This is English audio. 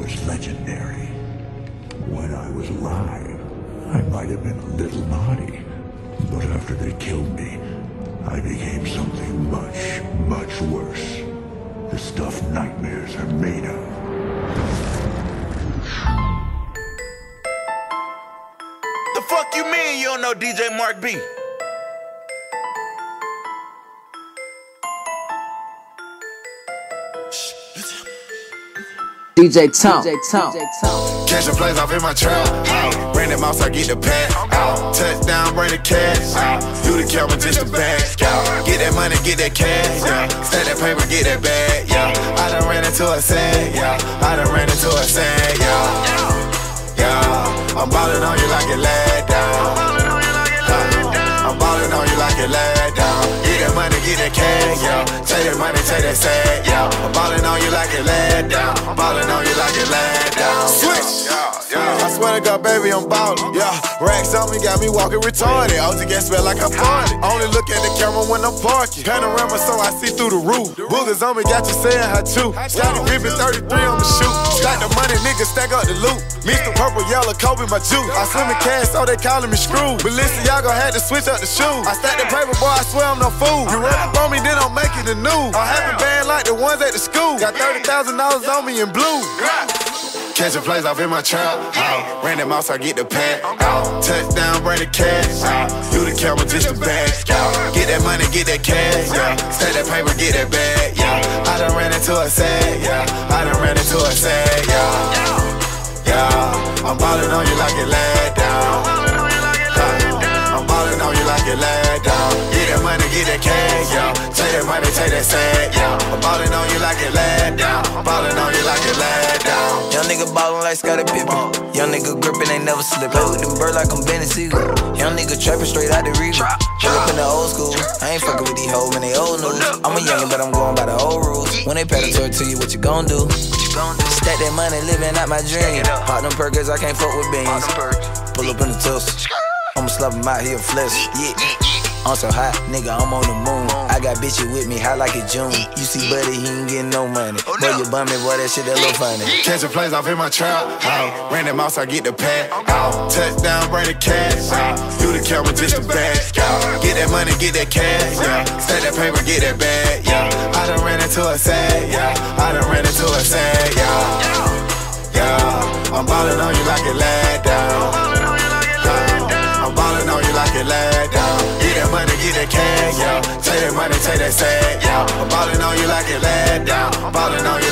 was legendary. When I was alive, I might have been a little naughty. But after they killed me, I became something much, much worse. The stuff nightmares are made of. The fuck you mean you don't know DJ Mark B? Shh. DJ Tom. Catch a plays off in my trap. Out. Bring them mouse, I get the pack. Out. Touchdown, bring the cash. Out. You the camera, just the bag. Out. Get that money, get that cash. Yeah. Stack that paper, get that bag. Yeah. I done ran into a sand. Yeah. I done ran into a sand. Yeah. Yeah. I'm ballin' on you like it laid down. I'm ballin' on you like it laid down. Get that money, get that cash, yeah. Take that money, take that sad, yeah. I'm ballin' on you like it laid down. I'm ballin' on you like it laid down. Switch, yeah, yeah. I swear to God, baby, I'm ballin', yeah. Racks on me got me walking retarded. OG get smell like I farted. Only look at the camera when I'm parking. Panorama so I see through the roof. Boogers on me got you saying how to. Scottie Pippen 33 on the shoot. The stack up the loot. Mr. Purple, yellow, Kobe, my juice. I swim in cash, so they calling me screw. Balenciaga had to switch up the shoes. I stack the paper, boy, I swear I'm no fool. You run up on me, then I'll make it the news. I haven't band like the ones at the school. Got $30,000 on me in blue. Catching plays off in my trap. Out. Ran mouse, I get the pack. Out. Touchdown, bring the cash. Out. You the camera, just the bag. Out. Get that money, get that cash. Yeah. Stack that paper, get that bag. Yeah. I done ran into a sag. Yeah. I done ran into a sag. Yeah. Yeah. I'm ballin' on you like it laid down. I'm ballin' on you like it laid down. Get that money, get that cash, yeah. Take that money, take that sad, yeah. I'm ballin' on you like it laid down. I'm ballin' on you like it laid down. Young nigga ballin' like Scottie Pippen. Young nigga grippin', ain't never slip. Play with them bird like I'm Benny Siegel. Young nigga trappin' straight out the river. Pull up in the old school. I ain't fuckin' with these hoes when they old news. I'm a youngin', but I'm going by the old rules. When they predatory to you, what you gon' do? Stack that money, living out my dream. Pop them perkers, I can't fuck with beans. Pull up in the tussle. I'ma slap him out here, flex. Yeah. I'm so hot, nigga, I'm on the moon. I got bitches with me, hot like a June. You see, buddy, he ain't getting no money. Boy, you bummin', boy, that shit that look funny. Catching plays off in my trap. Out. Ran that mouse, I get the pack. Out. Touchdown, bring the cash. Out. You the camera, just the bag. Out. That money, get that cash. Yeah. Stack that paper, get that bag. Yeah. I done ran into a sag. Yeah. I done ran into a sag. Yeah. Yeah. I'm ballin' on you like it laid down. I'm ballin' on you like it laid down. Get that money, get that cash, yeah. Take that money, take that sad, yeah. I'm ballin' on you like it laid down. I'm ballin' on you